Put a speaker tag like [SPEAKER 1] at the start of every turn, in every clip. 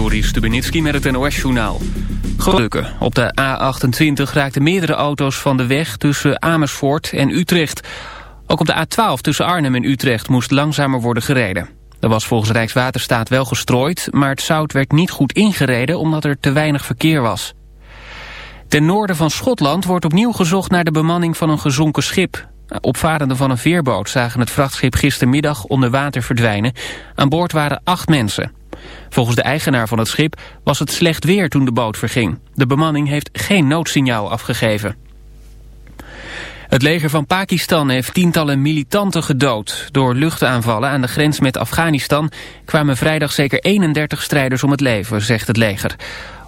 [SPEAKER 1] Joris Stubenitski met het NOS-journaal. Gelukken. Op de A28 raakten meerdere auto's van de weg tussen Amersfoort en Utrecht. Ook op de A12 tussen Arnhem en Utrecht moest langzamer worden gereden. Er was volgens Rijkswaterstaat wel gestrooid, maar het zout werd niet goed ingereden omdat er te weinig verkeer was. Ten noorden van Schotland wordt opnieuw gezocht naar de bemanning van een gezonken schip. Opvarenden van een veerboot zagen het vrachtschip gistermiddag onder water verdwijnen. Aan boord waren acht mensen. Volgens de eigenaar van het schip was het slecht weer toen de boot verging. De bemanning heeft geen noodsignaal afgegeven. Het leger van Pakistan heeft tientallen militanten gedood. Door luchtaanvallen aan de grens met Afghanistan kwamen vrijdag zeker 31 strijders om het leven, zegt het leger.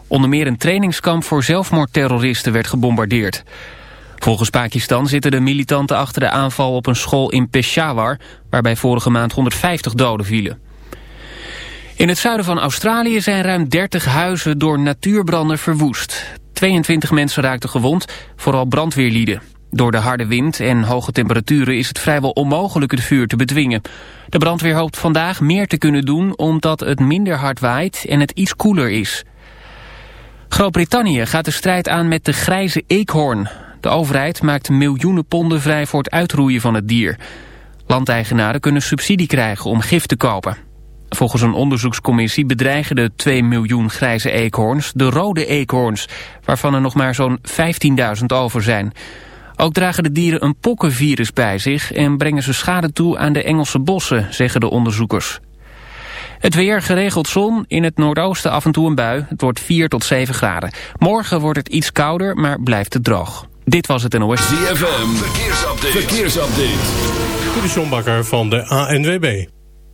[SPEAKER 1] Onder meer een trainingskamp voor zelfmoordterroristen werd gebombardeerd. Volgens Pakistan zitten de militanten achter de aanval op een school in Peshawar... waarbij vorige maand 150 doden vielen. In het zuiden van Australië zijn ruim 30 huizen door natuurbranden verwoest. 22 mensen raakten gewond, vooral brandweerlieden. Door de harde wind en hoge temperaturen is het vrijwel onmogelijk het vuur te bedwingen. De brandweer hoopt vandaag meer te kunnen doen omdat het minder hard waait en het iets koeler is. Groot-Brittannië gaat de strijd aan met de grijze eekhoorn. De overheid maakt miljoenen ponden vrij voor het uitroeien van het dier. Landeigenaren kunnen subsidie krijgen om gif te kopen. Volgens een onderzoekscommissie bedreigen de 2 miljoen grijze eekhoorns de rode eekhoorns, waarvan er nog maar zo'n 15.000 over zijn. Ook dragen de dieren een pokkenvirus bij zich en brengen ze schade toe aan de Engelse bossen, zeggen de onderzoekers. Het weer geregeld zon, in het noordoosten af en toe een bui. Het wordt 4 tot 7 graden. Morgen wordt het iets kouder, maar blijft het droog. Dit was het NOS.
[SPEAKER 2] ZFM, verkeersupdate. verkeersupdate.
[SPEAKER 3] De van de ANWB.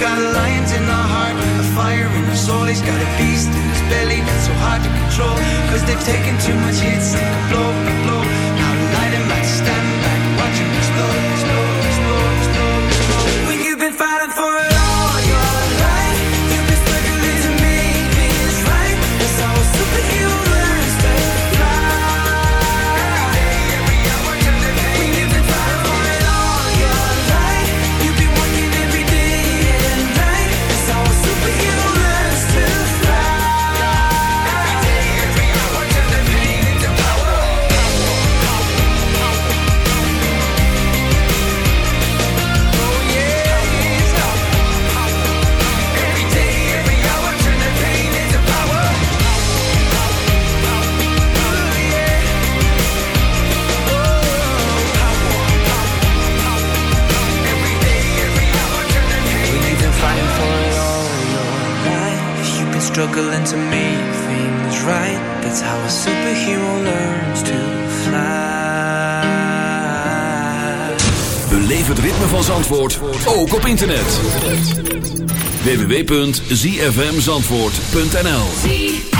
[SPEAKER 4] got a lion's in her heart, a fire in her soul. He's got a beast in his belly that's so hard to control. Cause they've taken too much hits.
[SPEAKER 5] www.zfmzandvoort.nl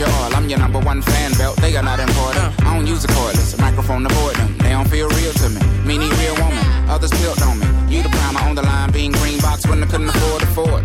[SPEAKER 6] Your. I'm
[SPEAKER 7] your number one fan belt. They are not important. I don't use a cordless microphone to avoid them. They don't feel real to me. Me need real woman. Others built on me. You the primer on the line, being green box when I couldn't afford Ford.